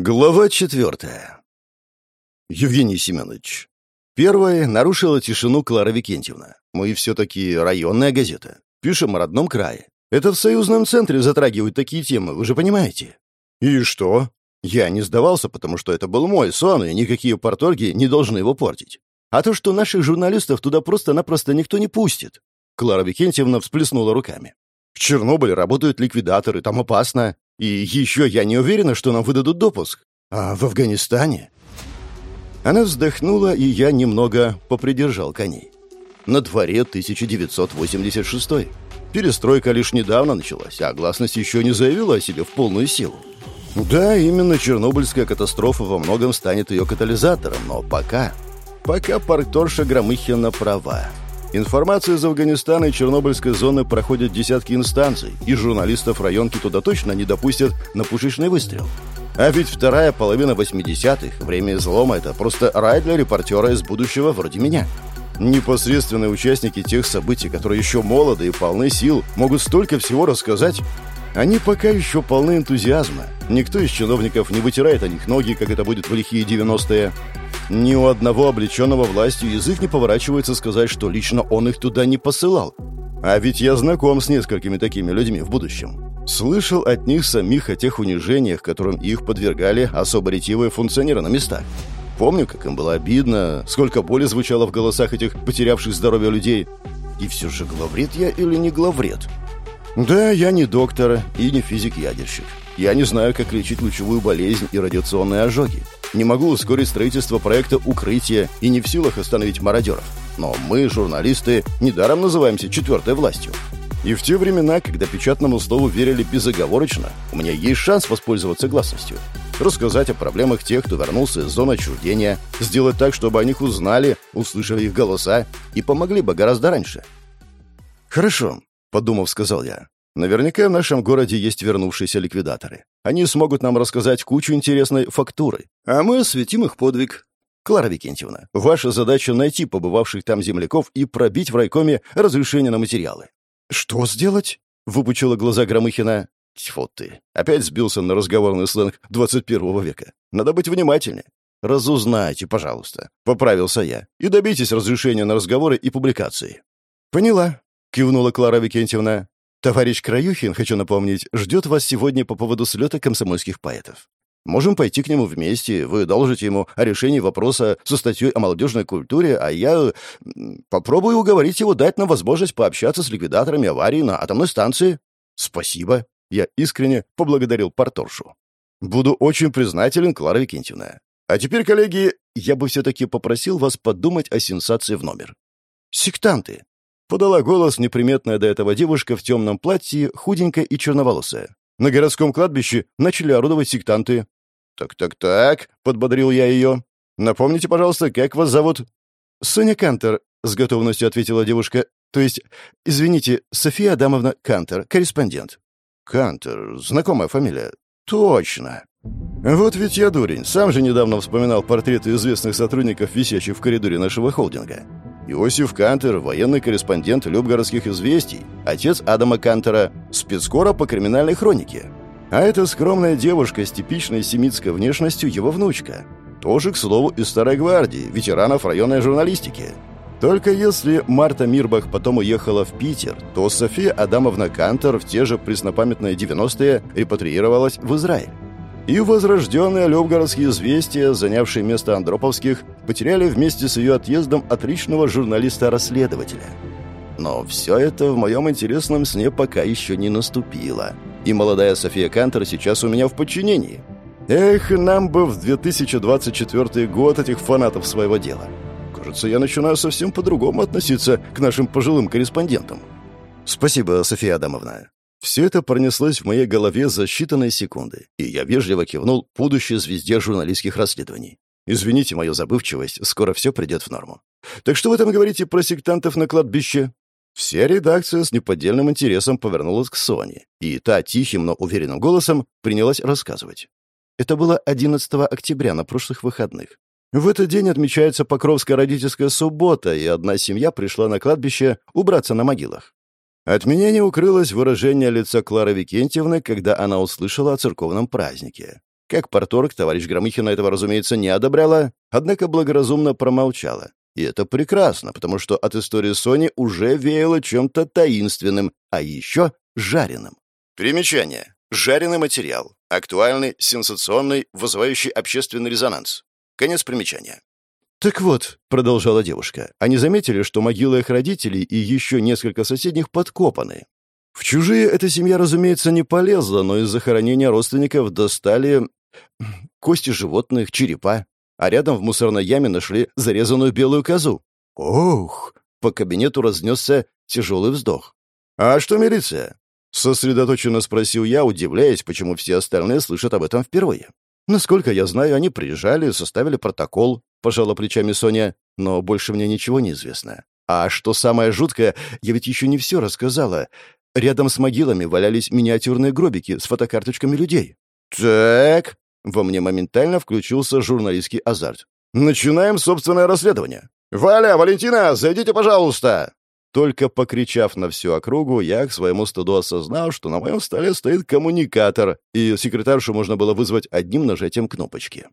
Глава четвертая. Евгений Семенович. Первой нарушила тишину Клара Викентьевна. Мы все-таки районная газета. Пишем о родном крае. Это в союзном центре затрагивают такие темы, вы же понимаете. И что? Я не сдавался, потому что это был мой сон, и никакие порторги не должны его портить. А то, что наших журналистов туда просто-напросто никто не пустит. Клара Викентьевна всплеснула руками. В Чернобыле работают ликвидаторы, там опасно. И еще я не уверена, что нам выдадут допуск. А в Афганистане? Она вздохнула, и я немного попридержал коней. На дворе 1986 Перестройка лишь недавно началась, а гласность еще не заявила о себе в полную силу. Да, именно Чернобыльская катастрофа во многом станет ее катализатором, но пока... Пока паркторша Громыхина права. Информация из Афганистана и Чернобыльской зоны проходит десятки инстанций, и журналистов районки туда точно не допустят на пушечный выстрел. А ведь вторая половина 80-х, время излома, это просто рай для репортера из будущего вроде меня. Непосредственные участники тех событий, которые еще молоды и полны сил, могут столько всего рассказать. Они пока еще полны энтузиазма. Никто из чиновников не вытирает о них ноги, как это будет в лихие 90-е. Ни у одного облеченного властью язык не поворачивается сказать, что лично он их туда не посылал. А ведь я знаком с несколькими такими людьми в будущем. Слышал от них самих о тех унижениях, которым их подвергали особо ретивые функционеры на местах. Помню, как им было обидно, сколько боли звучало в голосах этих потерявших здоровье людей. И все же главред я или не главред? Да, я не доктор и не физик-ядерщик. Я не знаю, как лечить лучевую болезнь и радиационные ожоги. Не могу ускорить строительство проекта «Укрытие» и не в силах остановить мародеров. Но мы, журналисты, недаром называемся четвертой властью. И в те времена, когда печатному слову верили безоговорочно, у меня есть шанс воспользоваться гласностью. Рассказать о проблемах тех, кто вернулся из зоны отчуждения, сделать так, чтобы о них узнали, услышали их голоса и помогли бы гораздо раньше. «Хорошо», — подумав, сказал я. Наверняка в нашем городе есть вернувшиеся ликвидаторы. Они смогут нам рассказать кучу интересной фактуры, а мы осветим их подвиг. Клара Викентьевна, ваша задача найти побывавших там земляков и пробить в райкоме разрешение на материалы. Что сделать? Выпучила глаза Громыхина. Тьфу ты. Опять сбился на разговорный сленг 21 века. Надо быть внимательнее. Разузнайте, пожалуйста. Поправился я. И добейтесь разрешения на разговоры и публикации. Поняла. Кивнула Клара Викентьевна. Товарищ Краюхин, хочу напомнить, ждет вас сегодня по поводу слета комсомольских поэтов. Можем пойти к нему вместе, вы доложите ему о решении вопроса со статьей о молодежной культуре, а я попробую уговорить его дать нам возможность пообщаться с ликвидаторами аварии на атомной станции. Спасибо. Я искренне поблагодарил порторшу. Буду очень признателен, Клара Викентьевна. А теперь, коллеги, я бы все-таки попросил вас подумать о сенсации в номер. Сектанты. Подала голос неприметная до этого девушка в темном платье, худенькая и черноволосая. На городском кладбище начали орудовать сектанты. «Так-так-так», — подбодрил я ее. «Напомните, пожалуйста, как вас зовут?» «Соня Кантер», — с готовностью ответила девушка. «То есть, извините, София Адамовна Кантер, корреспондент». «Кантер, знакомая фамилия». «Точно». Вот ведь я дурень. Сам же недавно вспоминал портреты известных сотрудников, висящих в коридоре нашего холдинга. Иосиф Кантер, военный корреспондент Любгородских известий, отец Адама Кантера, спецкора по криминальной хронике. А эта скромная девушка с типичной семитской внешностью его внучка. Тоже, к слову, из Старой Гвардии, ветеранов районной журналистики. Только если Марта Мирбах потом уехала в Питер, то София Адамовна Кантер в те же преснопамятные 90-е репатриировалась в Израиль и возрожденные Левгородские известия, занявшие место Андроповских, потеряли вместе с ее отъездом отличного журналиста-расследователя. Но все это в моем интересном сне пока еще не наступило. И молодая София Кантер сейчас у меня в подчинении. Эх, нам бы в 2024 год этих фанатов своего дела. Кажется, я начинаю совсем по-другому относиться к нашим пожилым корреспондентам. Спасибо, София Адамовна. Все это пронеслось в моей голове за считанные секунды, и я вежливо кивнул будущей звезде журналистских расследований. Извините мою забывчивость, скоро все придет в норму. Так что вы там говорите про сектантов на кладбище? Вся редакция с неподдельным интересом повернулась к Соне, и та тихим, но уверенным голосом принялась рассказывать. Это было 11 октября на прошлых выходных. В этот день отмечается Покровская родительская суббота, и одна семья пришла на кладбище убраться на могилах. От меня не укрылось выражение лица Клары Викентьевны, когда она услышала о церковном празднике. Как порторг, товарищ Громыхина этого, разумеется, не одобряла, однако благоразумно промолчала. И это прекрасно, потому что от истории Сони уже веяло чем-то таинственным, а еще жареным. Примечание. Жареный материал. Актуальный, сенсационный, вызывающий общественный резонанс. Конец примечания. «Так вот», — продолжала девушка, — «они заметили, что могилы их родителей и еще несколько соседних подкопаны. В чужие эта семья, разумеется, не полезла, но из захоронения родственников достали кости животных, черепа, а рядом в мусорной яме нашли зарезанную белую козу. Ох! По кабинету разнесся тяжелый вздох. «А что милиция?» — сосредоточенно спросил я, удивляясь, почему все остальные слышат об этом впервые. Насколько я знаю, они приезжали, составили протокол, пожала плечами Соня, но больше мне ничего не известно. А что самое жуткое, я ведь еще не все рассказала. Рядом с могилами валялись миниатюрные гробики с фотокарточками людей. «Так...» — во мне моментально включился журналистский азарт. «Начинаем собственное расследование. Валя, Валентина, зайдите, пожалуйста!» Только покричав на всю округу, я к своему стыду осознал, что на моем столе стоит коммуникатор, и секретаршу можно было вызвать одним нажатием кнопочки.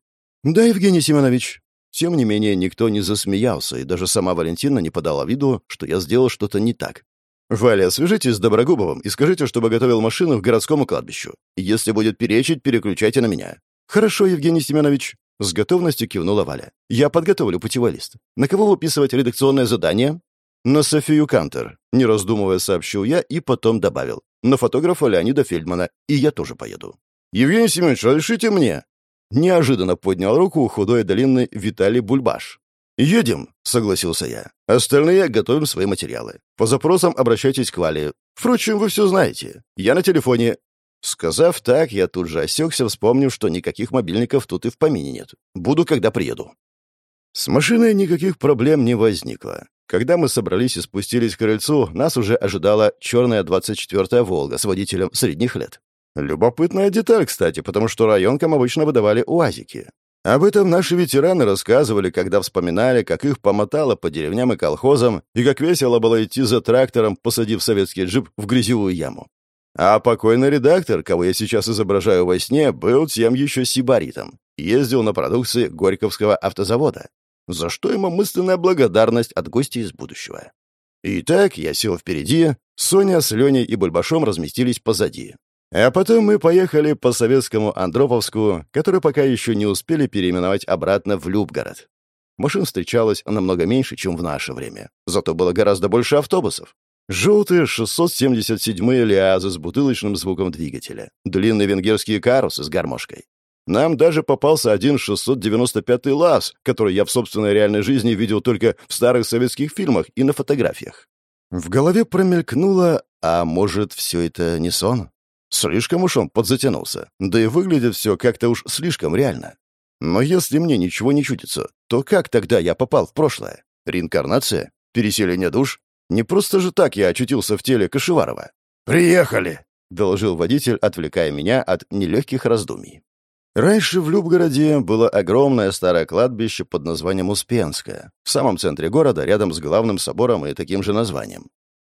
«Да, Евгений Семенович». Тем не менее, никто не засмеялся, и даже сама Валентина не подала виду, что я сделал что-то не так. «Валя, свяжитесь с Доброгубовым и скажите, чтобы готовил машину к городскому кладбищу. Если будет перечить, переключайте на меня». «Хорошо, Евгений Семенович». С готовностью кивнула Валя. «Я подготовлю путевой лист. На кого выписывать редакционное задание?» «На Софию Кантер», — не раздумывая сообщил я и потом добавил. «На фотографа Леонида Фельдмана. И я тоже поеду». «Евгений Семенович, разрешите мне?» Неожиданно поднял руку худой и Виталий Бульбаш. «Едем», — согласился я. «Остальные готовим свои материалы. По запросам обращайтесь к Вале. Впрочем, вы все знаете. Я на телефоне». Сказав так, я тут же осекся, вспомнив, что никаких мобильников тут и в помине нет. Буду, когда приеду. С машиной никаких проблем не возникло. Когда мы собрались и спустились к крыльцу, нас уже ожидала черная 24-я «Волга» с водителем средних лет. Любопытная деталь, кстати, потому что районкам обычно выдавали УАЗики. Об этом наши ветераны рассказывали, когда вспоминали, как их помотало по деревням и колхозам, и как весело было идти за трактором, посадив советский джип в грязевую яму. А покойный редактор, кого я сейчас изображаю во сне, был тем еще сибаритом. Ездил на продукции Горьковского автозавода. За что ему мысленная благодарность от гостей из будущего. Итак, я сел впереди, Соня с Леней и Бульбашом разместились позади. А потом мы поехали по советскому Андроповску, который пока еще не успели переименовать обратно в Любгород. Машин встречалось намного меньше, чем в наше время. Зато было гораздо больше автобусов. Желтые 677-е лиазы с бутылочным звуком двигателя. Длинные венгерские карусы с гармошкой. Нам даже попался один 695-й ЛАЗ, который я в собственной реальной жизни видел только в старых советских фильмах и на фотографиях. В голове промелькнуло, а может, все это не сон? Слишком уж он подзатянулся. Да и выглядит все как-то уж слишком реально. Но если мне ничего не чудится, то как тогда я попал в прошлое? Реинкарнация? Переселение душ? Не просто же так я очутился в теле Кашеварова. «Приехали!» — доложил водитель, отвлекая меня от нелегких раздумий. Раньше в Любгороде было огромное старое кладбище под названием Успенское, в самом центре города, рядом с главным собором и таким же названием.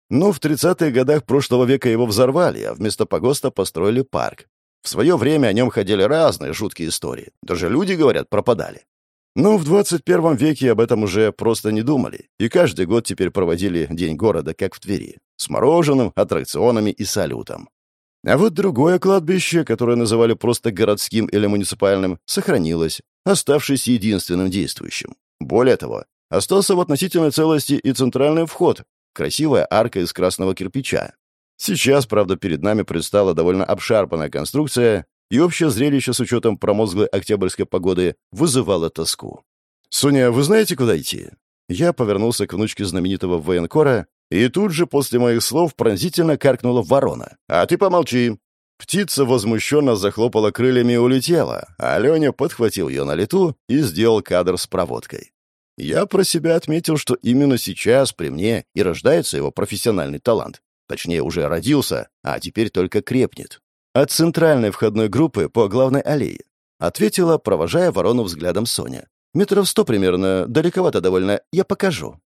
Но в 30-х годах прошлого века его взорвали, а вместо погоста построили парк. В свое время о нем ходили разные жуткие истории. Даже люди, говорят, пропадали. Но в 21 веке об этом уже просто не думали, и каждый год теперь проводили День города, как в Твери, с мороженым, аттракционами и салютом. А вот другое кладбище, которое называли просто городским или муниципальным, сохранилось, оставшись единственным действующим. Более того, остался в относительной целости и центральный вход, Красивая арка из красного кирпича. Сейчас, правда, перед нами предстала довольно обшарпанная конструкция, и общее зрелище с учетом промозглой октябрьской погоды вызывало тоску. «Соня, вы знаете, куда идти?» Я повернулся к внучке знаменитого военкора, и тут же после моих слов пронзительно каркнула ворона. «А ты помолчи!» Птица возмущенно захлопала крыльями и улетела, а Леня подхватил ее на лету и сделал кадр с проводкой. Я про себя отметил, что именно сейчас при мне и рождается его профессиональный талант. Точнее, уже родился, а теперь только крепнет. От центральной входной группы по главной аллее. Ответила, провожая ворону взглядом Соня. Метров сто примерно, далековато довольно, я покажу.